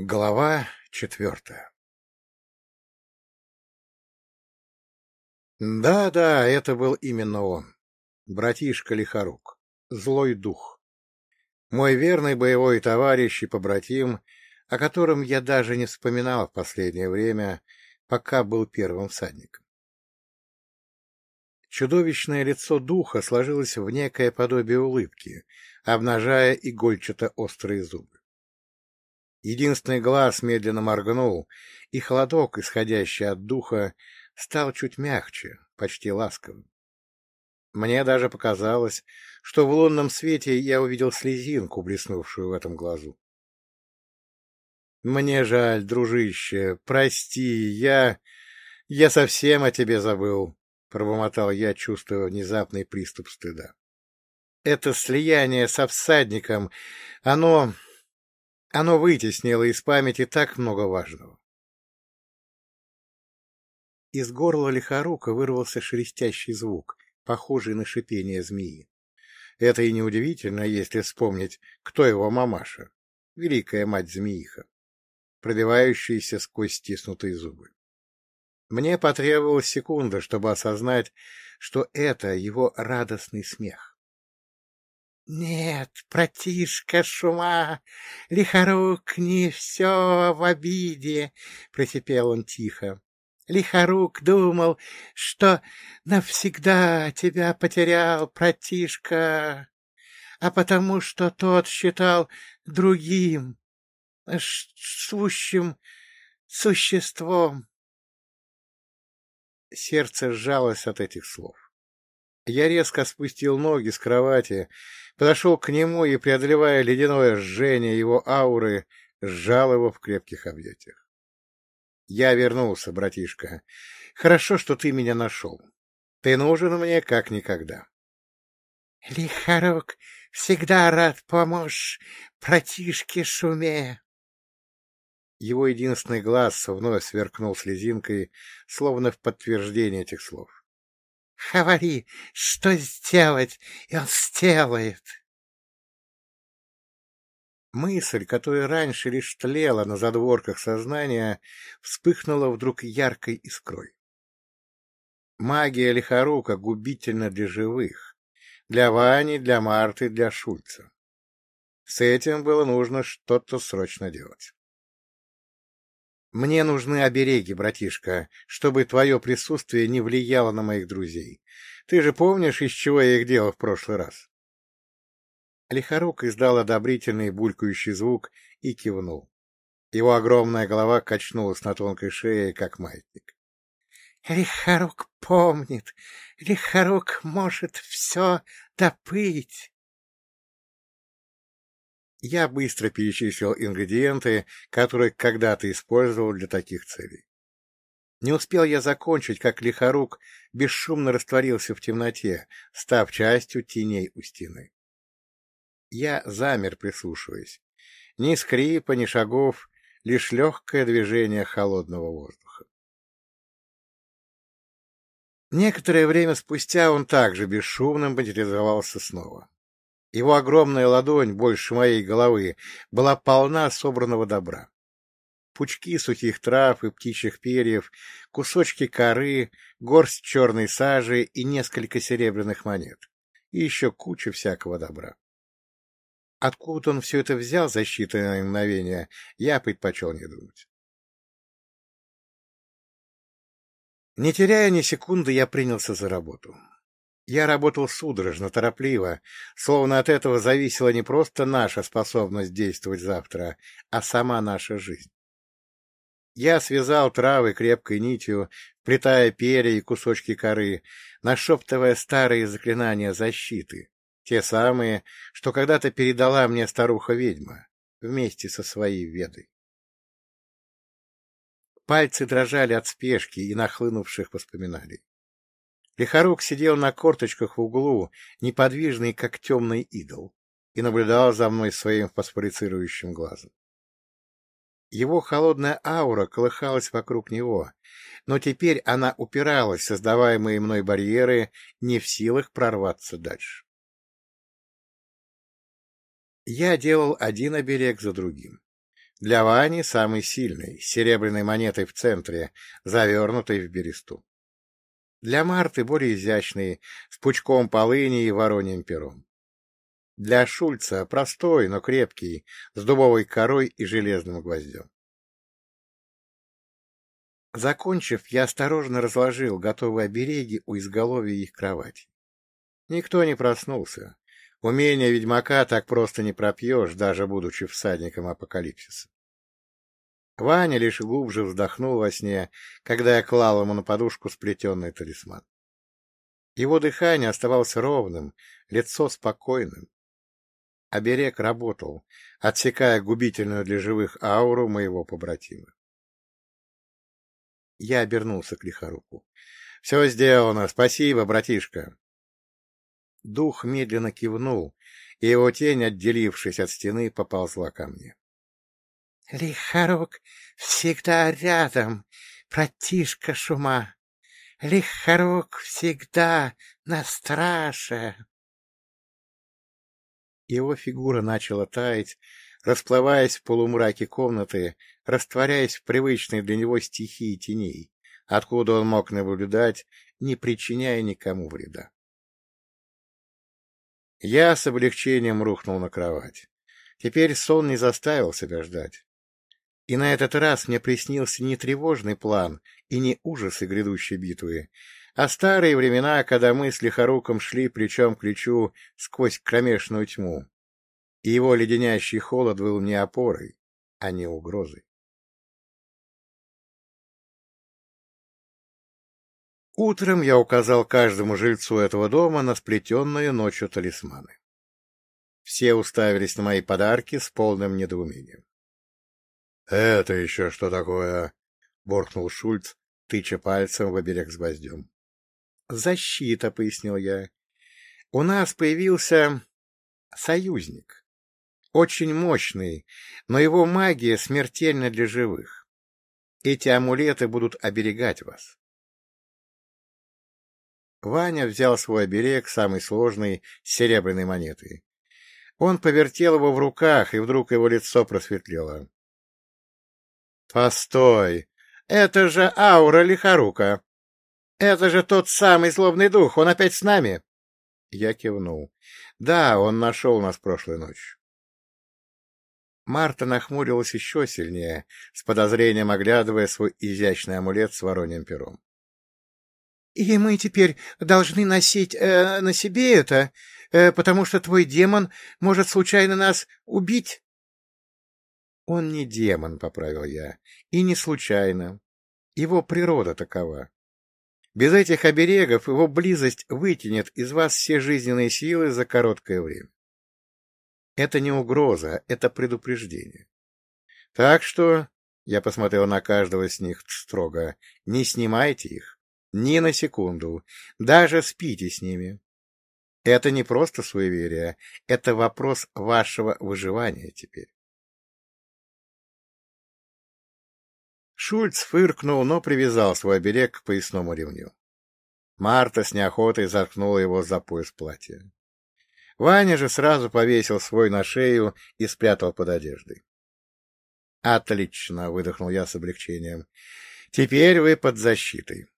Глава четвертая Да-да, это был именно он, братишка Лихорук, злой дух. Мой верный боевой товарищ и побратим, о котором я даже не вспоминал в последнее время, пока был первым всадником. Чудовищное лицо духа сложилось в некое подобие улыбки, обнажая игольчато-острые зубы. Единственный глаз медленно моргнул, и холодок, исходящий от духа, стал чуть мягче, почти ласковым. Мне даже показалось, что в лунном свете я увидел слезинку, блеснувшую в этом глазу. — Мне жаль, дружище, прости, я... я совсем о тебе забыл, — пробормотал я, чувствуя внезапный приступ стыда. — Это слияние со всадником, оно... Оно вытеснило из памяти так много важного. Из горла лихорука вырвался шелестящий звук, похожий на шипение змеи. Это и неудивительно, если вспомнить, кто его мамаша, великая мать-змеиха, пробивающаяся сквозь стиснутые зубы. Мне потребовалась секунда, чтобы осознать, что это его радостный смех. Нет, братишка Шума, Лихорук не все в обиде, — просипел он тихо. Лихорук думал, что навсегда тебя потерял, братишка, а потому что тот считал другим, сущим существом. Сердце сжалось от этих слов. Я резко спустил ноги с кровати, подошел к нему и, преодолевая ледяное жжение его ауры, сжал его в крепких объятиях. Я вернулся, братишка. Хорошо, что ты меня нашел. Ты нужен мне как никогда. — Лихорок всегда рад помочь братишке Шуме. Его единственный глаз вновь сверкнул слезинкой, словно в подтверждение этих слов. Говори, что сделать, и он сделает. Мысль, которая раньше лишь тлела на задворках сознания, вспыхнула вдруг яркой искрой. Магия лихорука губительна для живых, для Вани, для Марты, для Шульца. С этим было нужно что-то срочно делать. Мне нужны обереги, братишка, чтобы твое присутствие не влияло на моих друзей. Ты же помнишь, из чего я их делал в прошлый раз? Лихорук издал одобрительный булькающий звук и кивнул. Его огромная голова качнулась на тонкой шее, как маятник. — Лихорук помнит, Лихорук может все допыть. Я быстро перечислил ингредиенты, которые когда-то использовал для таких целей. Не успел я закончить, как лихорук бесшумно растворился в темноте, став частью теней у стены. Я замер, прислушиваясь. Ни скрипа, ни шагов, лишь легкое движение холодного воздуха. Некоторое время спустя он также бесшумно материализовался снова. Его огромная ладонь, больше моей головы, была полна собранного добра. Пучки сухих трав и птичьих перьев, кусочки коры, горсть черной сажи и несколько серебряных монет. И еще куча всякого добра. Откуда он все это взял за считанные мгновения, я предпочел не думать. Не теряя ни секунды, я принялся за работу. Я работал судорожно, торопливо, словно от этого зависела не просто наша способность действовать завтра, а сама наша жизнь. Я связал травы крепкой нитью, плетая перья и кусочки коры, нашептывая старые заклинания защиты, те самые, что когда-то передала мне старуха-ведьма, вместе со своей ведой. Пальцы дрожали от спешки и нахлынувших воспоминаний. Лихорук сидел на корточках в углу, неподвижный, как темный идол, и наблюдал за мной своим фосфорицирующим глазом. Его холодная аура колыхалась вокруг него, но теперь она упиралась создаваемые мной барьеры, не в силах прорваться дальше. Я делал один оберег за другим. Для Вани самый сильный, с серебряной монетой в центре, завернутой в бересту. Для Марты более изящный, с пучком полыни и вороньим пером. Для Шульца простой, но крепкий, с дубовой корой и железным гвоздем. Закончив, я осторожно разложил готовые обереги у изголовья их кровати. Никто не проснулся. Умение ведьмака так просто не пропьешь, даже будучи всадником апокалипсиса. Ваня лишь глубже вздохнул во сне, когда я клал ему на подушку сплетенный талисман. Его дыхание оставалось ровным, лицо спокойным. Оберег работал, отсекая губительную для живых ауру моего побратима. Я обернулся к лихоруку. — Все сделано. Спасибо, братишка. Дух медленно кивнул, и его тень, отделившись от стены, поползла ко мне. — Лихорук всегда рядом, братишка Шума. Лихорук всегда на страже. Его фигура начала таять, расплываясь в полумраке комнаты, растворяясь в привычной для него стихии теней, откуда он мог наблюдать, не причиняя никому вреда. Я с облегчением рухнул на кровать. Теперь сон не заставил себя ждать. И на этот раз мне приснился не тревожный план и не ужасы грядущей битвы, а старые времена, когда мы с Лихоруком шли плечом к плечу сквозь кромешную тьму, и его леденящий холод был мне опорой, а не угрозой. Утром я указал каждому жильцу этого дома на сплетенные ночью талисманы. Все уставились на мои подарки с полным недоумением. — Это еще что такое? — боркнул Шульц, тыча пальцем в оберег с гвоздем. — Защита, — пояснил я. — У нас появился союзник. Очень мощный, но его магия смертельна для живых. Эти амулеты будут оберегать вас. Ваня взял свой оберег, самый сложный, серебряной монетой. Он повертел его в руках, и вдруг его лицо просветлело. — Постой! Это же аура лихорука! Это же тот самый злобный дух, он опять с нами! Я кивнул. Да, он нашел нас прошлой ночью. Марта нахмурилась еще сильнее, с подозрением оглядывая свой изящный амулет с вороньим пером. И мы теперь должны носить э, на себе это, э, потому что твой демон может случайно нас убить? — Он не демон, — поправил я, — и не случайно. Его природа такова. Без этих оберегов его близость вытянет из вас все жизненные силы за короткое время. Это не угроза, это предупреждение. Так что, я посмотрел на каждого из них строго, не снимайте их. Ни на секунду. Даже спите с ними. Это не просто суеверие, это вопрос вашего выживания теперь. Шульц фыркнул, но привязал свой оберег к поясному ремню. Марта с неохотой заткнула его за пояс платья. Ваня же сразу повесил свой на шею и спрятал под одеждой. — Отлично, — выдохнул я с облегчением. — Теперь вы под защитой.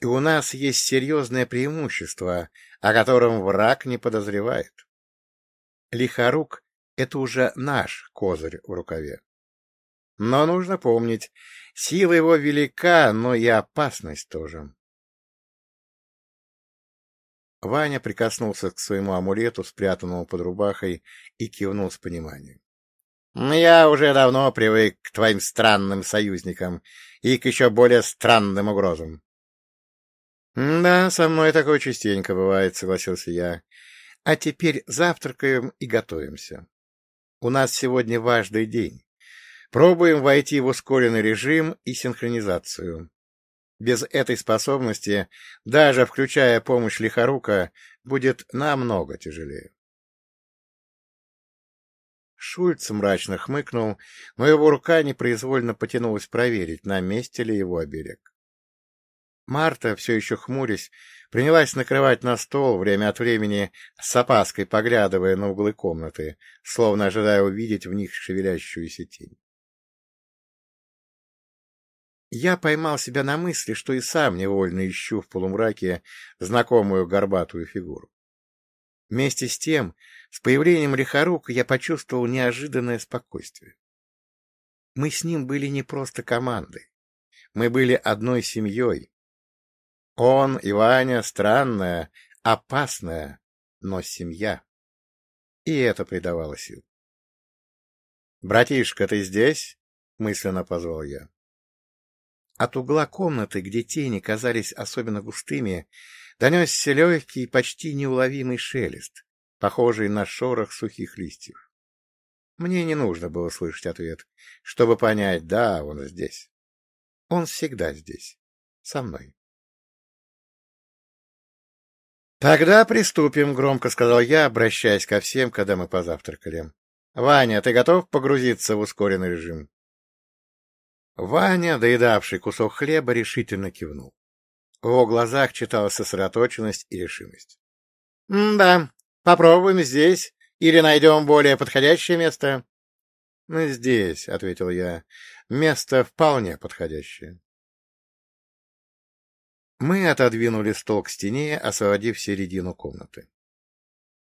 И у нас есть серьезное преимущество, о котором враг не подозревает. Лихорук — это уже наш козырь в рукаве. Но нужно помнить, сила его велика, но и опасность тоже. Ваня прикоснулся к своему амулету, спрятанному под рубахой, и кивнул с пониманием. — Я уже давно привык к твоим странным союзникам и к еще более странным угрозам. «Да, со мной такое частенько бывает», — согласился я. «А теперь завтракаем и готовимся. У нас сегодня важный день. Пробуем войти в ускоренный режим и синхронизацию. Без этой способности, даже включая помощь Лихорука, будет намного тяжелее». Шульц мрачно хмыкнул, но его рука непроизвольно потянулась проверить, на месте ли его оберег. Марта, все еще хмурясь, принялась накрывать на стол, время от времени с опаской поглядывая на углы комнаты, словно ожидая увидеть в них шевелящуюся тень. Я поймал себя на мысли, что и сам невольно ищу в полумраке знакомую горбатую фигуру. Вместе с тем, с появлением лихорука я почувствовал неожиданное спокойствие. Мы с ним были не просто командой. Мы были одной семьей. Он и Ваня — странная, опасная, но семья. И это придавало сил. — Братишка, ты здесь? — мысленно позвал я. От угла комнаты, где тени казались особенно густыми, донесся легкий, почти неуловимый шелест, похожий на шорох сухих листьев. Мне не нужно было слышать ответ, чтобы понять, да, он здесь. Он всегда здесь, со мной. «Тогда приступим», — громко сказал я, обращаясь ко всем, когда мы позавтракали. «Ваня, ты готов погрузиться в ускоренный режим?» Ваня, доедавший кусок хлеба, решительно кивнул. В его глазах читалась сосредоточенность и решимость. — Да, попробуем здесь или найдем более подходящее место. — Здесь, — ответил я. — Место вполне подходящее. Мы отодвинули стол к стене, освободив середину комнаты.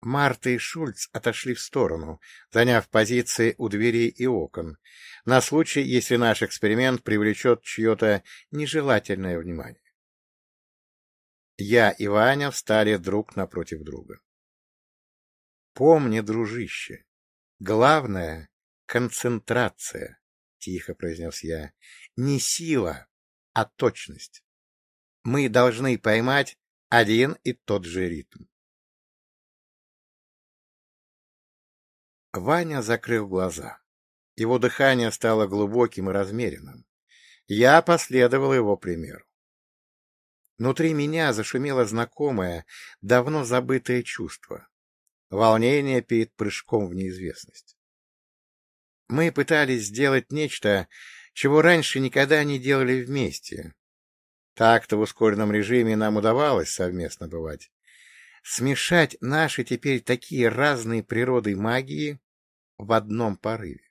Марта и Шульц отошли в сторону, заняв позиции у дверей и окон, на случай, если наш эксперимент привлечет чье-то нежелательное внимание. Я и Ваня встали друг напротив друга. «Помни, дружище, главное — концентрация», — тихо произнес я, — «не сила, а точность. Мы должны поймать один и тот же ритм. Ваня закрыл глаза. Его дыхание стало глубоким и размеренным. Я последовал его примеру. Внутри меня зашумело знакомое, давно забытое чувство. Волнение перед прыжком в неизвестность. Мы пытались сделать нечто, чего раньше никогда не делали вместе. Так-то в ускоренном режиме нам удавалось совместно бывать смешать наши теперь такие разные природы магии в одном порыве.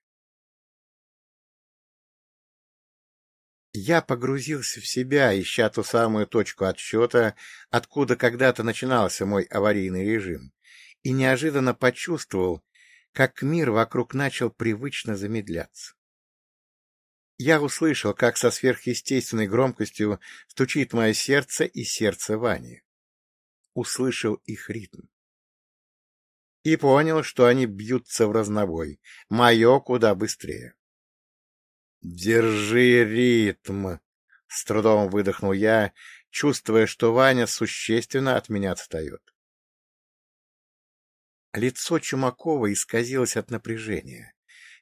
Я погрузился в себя, ища ту самую точку отсчета, откуда когда-то начинался мой аварийный режим, и неожиданно почувствовал, как мир вокруг начал привычно замедляться. Я услышал, как со сверхъестественной громкостью стучит мое сердце и сердце Вани услышал их ритм. И понял, что они бьются в разнобой. Мое куда быстрее. «Держи ритм!» — с трудом выдохнул я, чувствуя, что Ваня существенно от меня отстает. Лицо Чумакова исказилось от напряжения.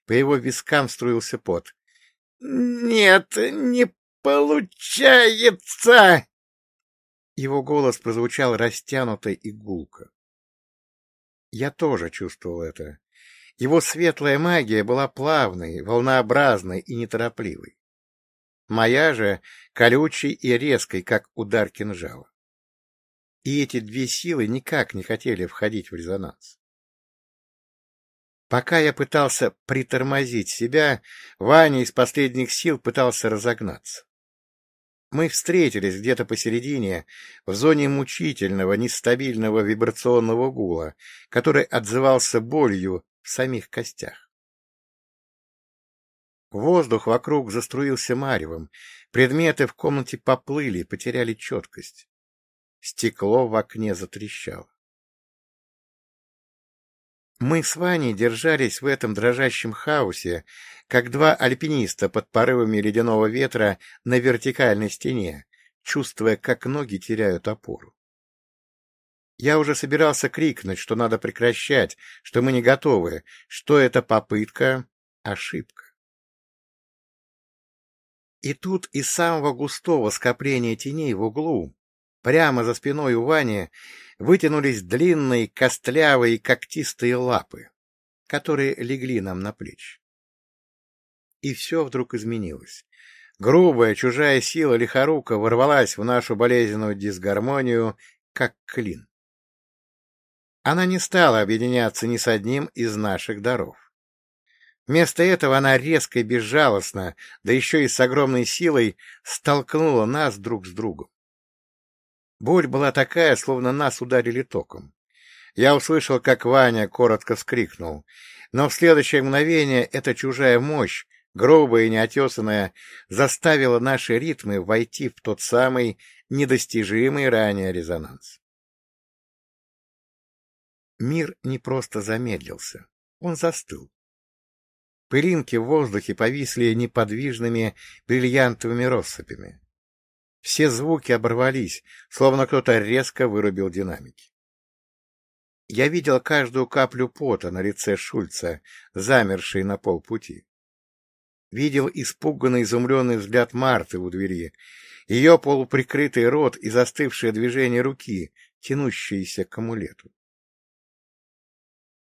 По его вискам струился пот. — Нет, не получается! Его голос прозвучал растянуто и гулко. Я тоже чувствовал это. Его светлая магия была плавной, волнообразной и неторопливой. Моя же колючей и резкой, как удар кинжала. И эти две силы никак не хотели входить в резонанс. Пока я пытался притормозить себя, Ваня из последних сил пытался разогнаться. Мы встретились где-то посередине, в зоне мучительного, нестабильного вибрационного гула, который отзывался болью в самих костях. Воздух вокруг заструился маревом, предметы в комнате поплыли, потеряли четкость. Стекло в окне затрещало. Мы с Ваней держались в этом дрожащем хаосе, как два альпиниста под порывами ледяного ветра на вертикальной стене, чувствуя, как ноги теряют опору. Я уже собирался крикнуть, что надо прекращать, что мы не готовы, что это попытка — ошибка. И тут из самого густого скопления теней в углу, прямо за спиной у Вани, вытянулись длинные, костлявые, когтистые лапы, которые легли нам на плечи. И все вдруг изменилось. Грубая, чужая сила лихорука ворвалась в нашу болезненную дисгармонию, как клин. Она не стала объединяться ни с одним из наших даров. Вместо этого она резко и безжалостно, да еще и с огромной силой, столкнула нас друг с другом. Боль была такая, словно нас ударили током. Я услышал, как Ваня коротко вскрикнул, но в следующее мгновение эта чужая мощь, грубая и неотесанная, заставила наши ритмы войти в тот самый недостижимый ранее резонанс. Мир не просто замедлился, он застыл. Пылинки в воздухе повисли неподвижными бриллиантовыми россыпями. Все звуки оборвались, словно кто-то резко вырубил динамики. Я видел каждую каплю пота на лице Шульца, замершей на полпути. Видел испуганный, изумленный взгляд Марты у двери, ее полуприкрытый рот и застывшее движение руки, тянущиеся к амулету.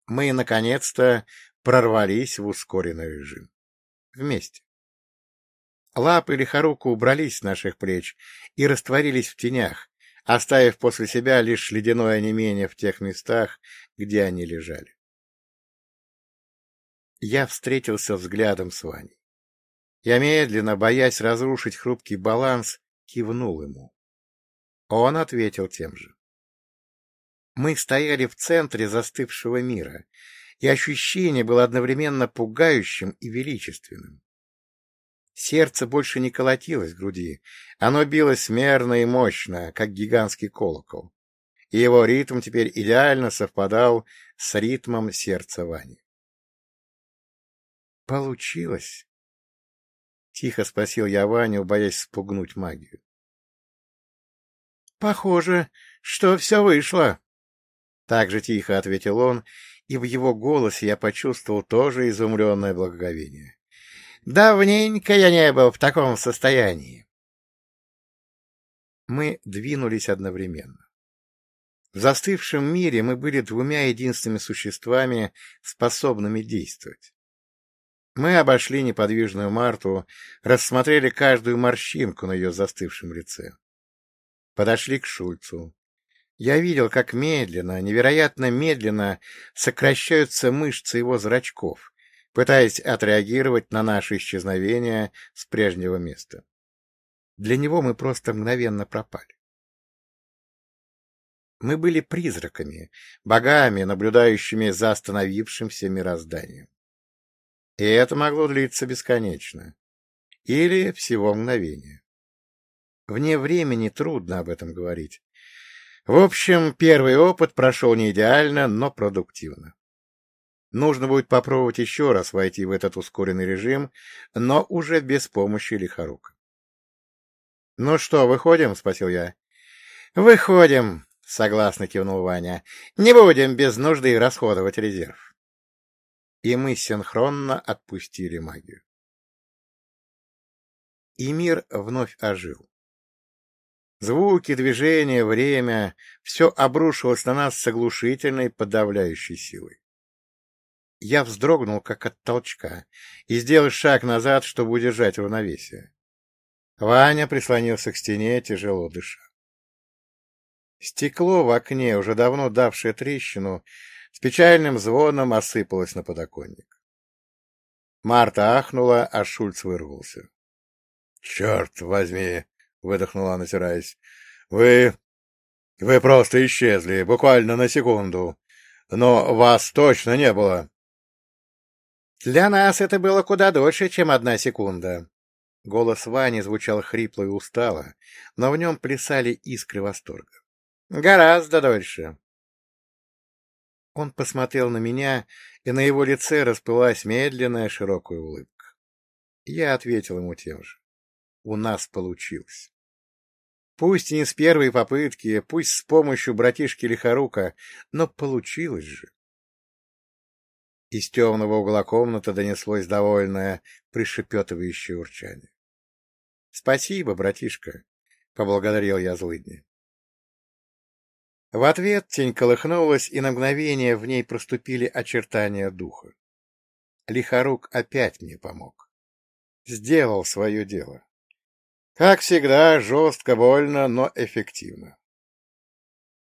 Мы, наконец-то, прорвались в ускоренный режим. Вместе. Лапы лихорука убрались с наших плеч и растворились в тенях, оставив после себя лишь ледяное онемение в тех местах, где они лежали. Я встретился взглядом с Ваней. Я медленно, боясь разрушить хрупкий баланс, кивнул ему. Он ответил тем же. Мы стояли в центре застывшего мира, и ощущение было одновременно пугающим и величественным. Сердце больше не колотилось в груди, оно билось мерно и мощно, как гигантский колокол, и его ритм теперь идеально совпадал с ритмом сердца Вани. «Получилось?» — тихо спросил я Ваню, боясь спугнуть магию. «Похоже, что все вышло», — так же тихо ответил он, и в его голосе я почувствовал тоже изумленное благоговение. Давненько я не был в таком состоянии. Мы двинулись одновременно. В застывшем мире мы были двумя единственными существами, способными действовать. Мы обошли неподвижную Марту, рассмотрели каждую морщинку на ее застывшем лице. Подошли к Шульцу. Я видел, как медленно, невероятно медленно сокращаются мышцы его зрачков, пытаясь отреагировать на наше исчезновение с прежнего места. Для него мы просто мгновенно пропали. Мы были призраками, богами, наблюдающими за остановившимся мирозданием. И это могло длиться бесконечно. Или всего мгновение. Вне времени трудно об этом говорить. В общем, первый опыт прошел не идеально, но продуктивно. Нужно будет попробовать еще раз войти в этот ускоренный режим, но уже без помощи лихорука. — Ну что, выходим? — спросил я. — Выходим, — согласно кивнул Ваня. — Не будем без нужды расходовать резерв. И мы синхронно отпустили магию. И мир вновь ожил. Звуки, движения, время — все обрушилось на нас с оглушительной подавляющей силой. Я вздрогнул, как от толчка, и сделал шаг назад, чтобы удержать равновесие. Ваня прислонился к стене, тяжело дыша. Стекло в окне, уже давно давшее трещину, с печальным звоном осыпалось на подоконник. Марта ахнула, а Шульц вырвался. — Черт возьми! — выдохнула, натираясь. — Вы... вы просто исчезли, буквально на секунду. Но вас точно не было. Для нас это было куда дольше, чем одна секунда. Голос Вани звучал хрипло и устало, но в нем плясали искры восторга. Гораздо дольше. Он посмотрел на меня, и на его лице расплылась медленная широкая улыбка. Я ответил ему тем же. У нас получилось. Пусть не с первой попытки, пусть с помощью братишки Лихорука, но получилось же. Из темного угла комнаты донеслось довольное, пришепетывающее урчание. — Спасибо, братишка, — поблагодарил я злыдня. В ответ тень колыхнулась, и на мгновение в ней проступили очертания духа. Лихорук опять мне помог. Сделал свое дело. Как всегда, жестко, больно, но эффективно.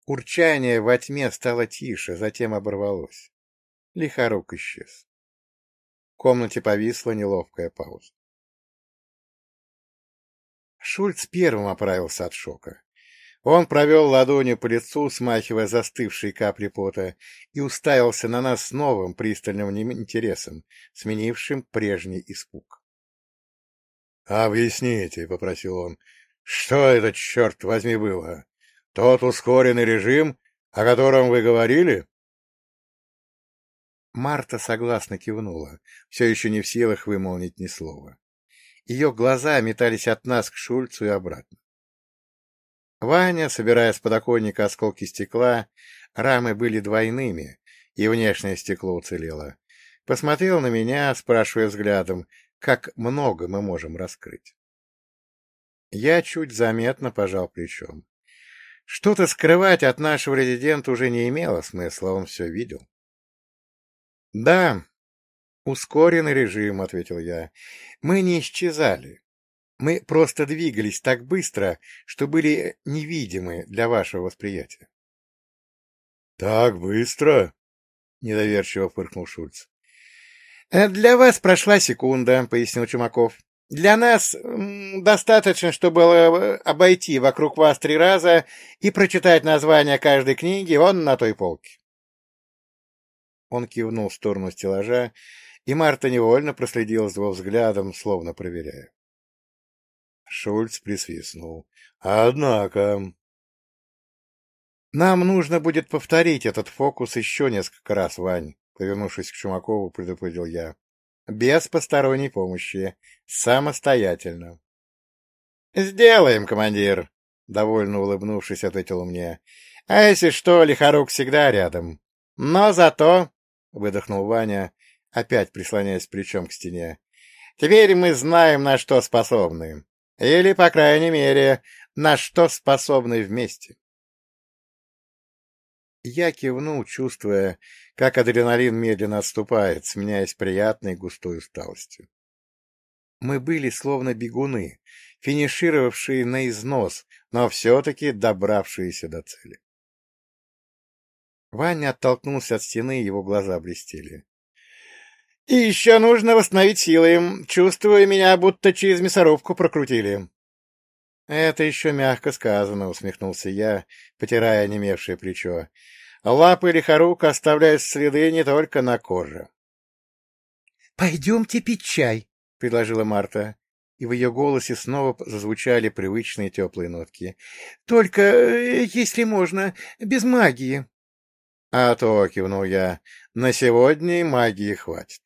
Урчание во тьме стало тише, затем оборвалось. Лихорук исчез. комнате повисла неловкая пауза. Шульц первым оправился от шока. Он провел ладонью по лицу, смахивая застывшие капли пота, и уставился на нас с новым пристальным интересом, сменившим прежний испуг. — Объясните, — попросил он, — что это, черт возьми, было? Тот ускоренный режим, о котором вы говорили? Марта согласно кивнула, все еще не в силах вымолвить ни слова. Ее глаза метались от нас к Шульцу и обратно. Ваня, собирая с подоконника осколки стекла, рамы были двойными, и внешнее стекло уцелело, посмотрел на меня, спрашивая взглядом, как много мы можем раскрыть. Я чуть заметно пожал плечом. Что-то скрывать от нашего резидента уже не имело смысла, он все видел. — Да, ускоренный режим, — ответил я. — Мы не исчезали. Мы просто двигались так быстро, что были невидимы для вашего восприятия. — Так быстро? — недоверчиво фыркнул Шульц. «Э, — Для вас прошла секунда, — пояснил Чумаков. — Для нас достаточно, чтобы э, обойти вокруг вас три раза и прочитать название каждой книги вон на той полке. Он кивнул в сторону стеллажа, и Марта невольно проследила за его взглядом, словно проверяя. Шульц присвистнул. — Однако... — Нам нужно будет повторить этот фокус еще несколько раз, Вань, — повернувшись к Чумакову, предупредил я. — Без посторонней помощи. Самостоятельно. — Сделаем, командир, — довольно улыбнувшись, ответил мне. — А если что, Лихорук всегда рядом. Но зато — выдохнул Ваня, опять прислоняясь плечом к стене. — Теперь мы знаем, на что способны. Или, по крайней мере, на что способны вместе. Я кивнул, чувствуя, как адреналин медленно отступает, сменяясь приятной густой усталостью. Мы были словно бегуны, финишировавшие на износ, но все-таки добравшиеся до цели. Ваня оттолкнулся от стены, его глаза блестели. — И еще нужно восстановить силы. Чувствую, меня будто через мясорубку прокрутили. — Это еще мягко сказано, — усмехнулся я, потирая онемевшее плечо. Лапы лихорука оставляют следы не только на коже. — Пойдемте пить чай, — предложила Марта, и в ее голосе снова зазвучали привычные теплые нотки. — Только, э, если можно, без магии. — А то, — кивнул я, — на сегодня магии хватит.